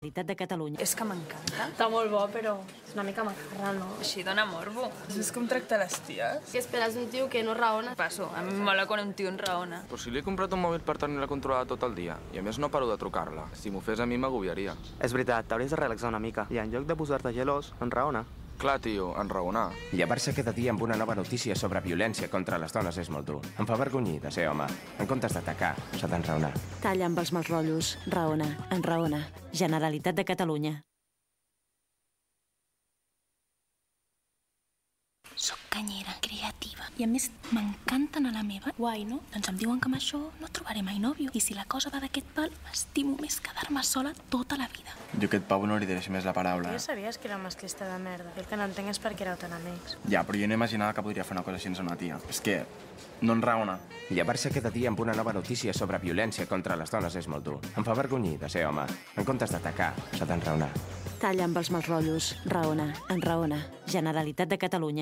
Generalitat de Catalunya. És que m'encanta. Està molt bo, però és una mica macarra, no? Així dona morbo. És com tracta les ties. Què esperes d'un tio que no raona? Passo, a mi mola quan un tio enraona. Però si li he comprat un mòbil per tenir-la controlada tot el dia, i a més no paro de trucar-la. Si m'ho fes a mi m'agobiaria. És veritat, t'hauries de relaxar una mica. I en lloc de posar-te gelós, enraona. Clar, tio, enraonar. Llevar-se cada dia amb una nova notícia sobre violència contra les dones és molt dur. Em fa vergonyir de ser home. En comptes d'atacar, s'ha d'enraonar. Talla amb els mals rotllos. Raona. Enraona. Generalitat de Catalunya. Canyera, creativa. I a més, m'encanten a la meva. Guai, no? Doncs em diuen que amb això no trobaré mai nòvio. I si la cosa va d'aquest pal, m'estimo més quedar-me sola tota la vida. Jo aquest pavo no li diré més la paraula. Ja sabies que era masclista de merda. Jo el que no entenc és per què éreu tan amics. Ja, però jo no imaginava que podria fer una cosa així amb una tia. És que no enraona. Llevar-se cada dia amb una nova notícia sobre violència contra les dones és molt dur. Em fa vergonyir de ser home. En comptes d'atacar, s'ha d'enraonar. Talla amb els mals rotllos. Raona. Enraona. Generalitat de Catalunya.